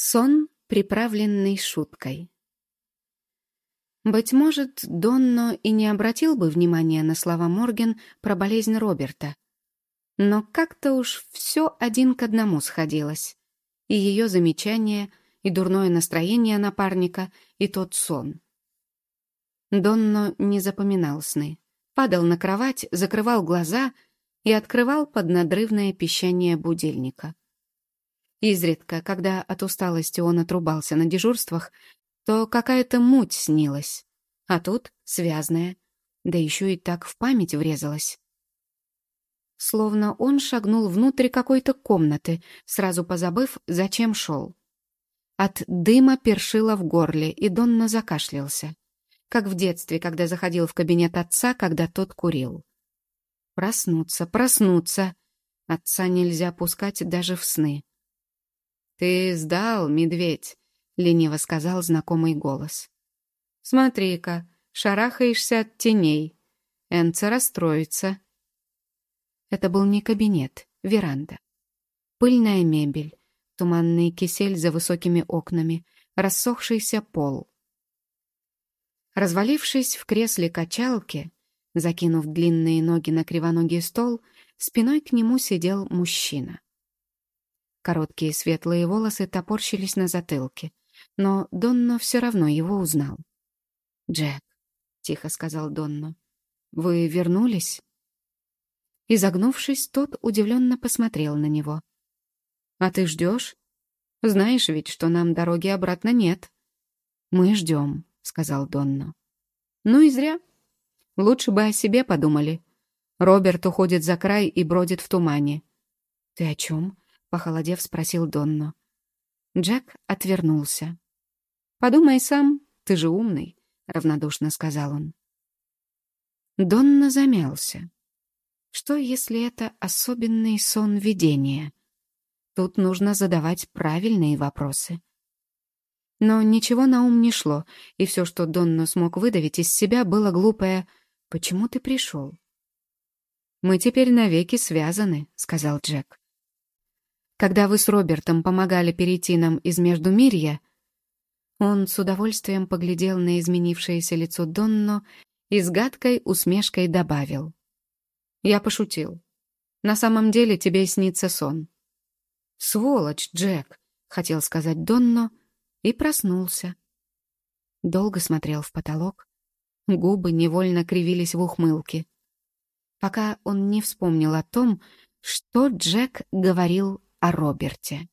Сон, приправленный шуткой. Быть может, Донно и не обратил бы внимания на слова Морген про болезнь Роберта. Но как-то уж все один к одному сходилось. И ее замечания, и дурное настроение напарника, и тот сон. Донно не запоминал сны. Падал на кровать, закрывал глаза и открывал под надрывное пищание будильника. Изредка, когда от усталости он отрубался на дежурствах, то какая-то муть снилась. А тут связная, да еще и так в память врезалась. Словно он шагнул внутрь какой-то комнаты, сразу позабыв, зачем шел. От дыма першило в горле, и Донна закашлялся. Как в детстве, когда заходил в кабинет отца, когда тот курил. Проснуться, проснуться. Отца нельзя пускать даже в сны. «Ты сдал, медведь», — лениво сказал знакомый голос. «Смотри-ка, шарахаешься от теней. Энца расстроится». Это был не кабинет, веранда. Пыльная мебель, туманный кисель за высокими окнами, рассохшийся пол. Развалившись в кресле качалки, закинув длинные ноги на кривоногий стол, спиной к нему сидел мужчина. Короткие светлые волосы топорщились на затылке, но Донно все равно его узнал. «Джек», — тихо сказал Донно, — «вы вернулись?» Изогнувшись, тот удивленно посмотрел на него. «А ты ждешь? Знаешь ведь, что нам дороги обратно нет». «Мы ждем», — сказал Донно. «Ну и зря. Лучше бы о себе подумали. Роберт уходит за край и бродит в тумане». «Ты о чем?» — похолодев, спросил Донно. Джек отвернулся. «Подумай сам, ты же умный», — равнодушно сказал он. Донно замялся. Что, если это особенный сон видения? Тут нужно задавать правильные вопросы. Но ничего на ум не шло, и все, что Донно смог выдавить из себя, было глупое «Почему ты пришел?» «Мы теперь навеки связаны», — сказал Джек. Когда вы с Робертом помогали перейти нам из Междумирья, он с удовольствием поглядел на изменившееся лицо Донно и с гадкой усмешкой добавил. «Я пошутил. На самом деле тебе снится сон». «Сволочь, Джек!» — хотел сказать Донно и проснулся. Долго смотрел в потолок. Губы невольно кривились в ухмылке. Пока он не вспомнил о том, что Джек говорил о Роберте.